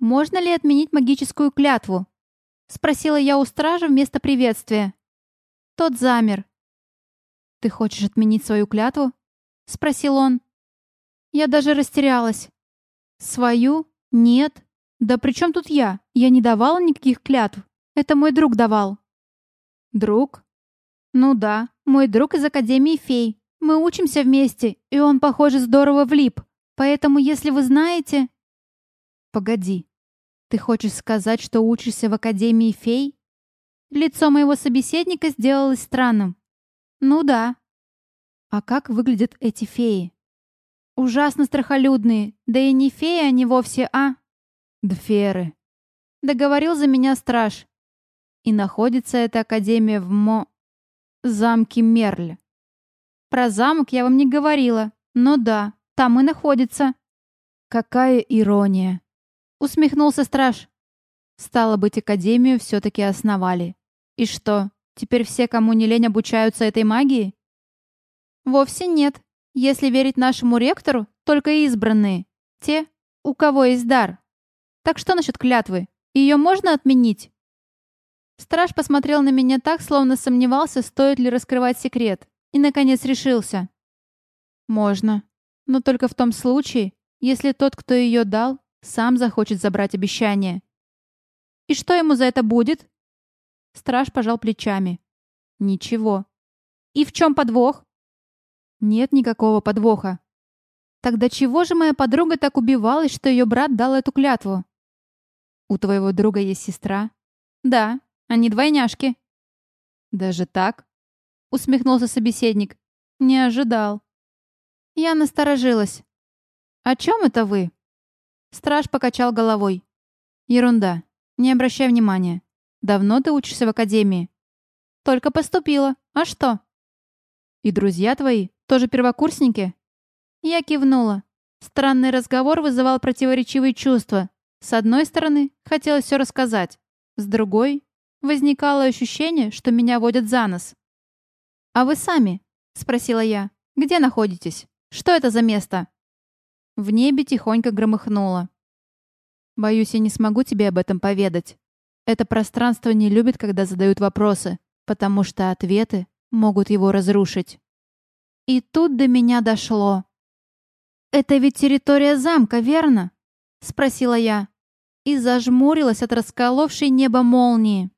можно ли отменить магическую клятву?» Спросила я у стража вместо приветствия. Тот замер. «Ты хочешь отменить свою клятву?» Спросил он. Я даже растерялась. «Свою? Нет. Да при чем тут я? Я не давала никаких клятв. Это мой друг давал». «Друг?» «Ну да, мой друг из Академии фей. Мы учимся вместе, и он, похоже, здорово влип. Поэтому, если вы знаете...» «Погоди. Ты хочешь сказать, что учишься в Академии фей?» Лицо моего собеседника сделалось странным. «Ну да». «А как выглядят эти феи?» «Ужасно страхолюдные. Да и не феи они вовсе, а...» «Дферы». Договорил за меня страж. И находится эта Академия в Мо... замке Мерль. Про замок я вам не говорила. Но да, там и находится. Какая ирония. Усмехнулся страж. Стало быть, Академию все-таки основали. И что, теперь все, кому не лень, обучаются этой магии? Вовсе нет. Если верить нашему ректору, только избранные. Те, у кого есть дар. Так что насчет клятвы? Ее можно отменить? Страж посмотрел на меня так, словно сомневался, стоит ли раскрывать секрет. И, наконец, решился. «Можно. Но только в том случае, если тот, кто ее дал, сам захочет забрать обещание». «И что ему за это будет?» Страж пожал плечами. «Ничего». «И в чем подвох?» «Нет никакого подвоха». «Тогда чего же моя подруга так убивалась, что ее брат дал эту клятву?» «У твоего друга есть сестра?» «Да, они двойняшки». «Даже так?» усмехнулся собеседник. Не ожидал. Я насторожилась. «О чем это вы?» Страж покачал головой. «Ерунда. Не обращай внимания. Давно ты учишься в академии?» «Только поступила. А что?» «И друзья твои тоже первокурсники?» Я кивнула. Странный разговор вызывал противоречивые чувства. С одной стороны, хотелось все рассказать. С другой, возникало ощущение, что меня водят за нос. «А вы сами?» — спросила я. «Где находитесь? Что это за место?» В небе тихонько громыхнуло. «Боюсь, я не смогу тебе об этом поведать. Это пространство не любит, когда задают вопросы, потому что ответы могут его разрушить». И тут до меня дошло. «Это ведь территория замка, верно?» — спросила я. И зажмурилась от расколовшей небо молнии.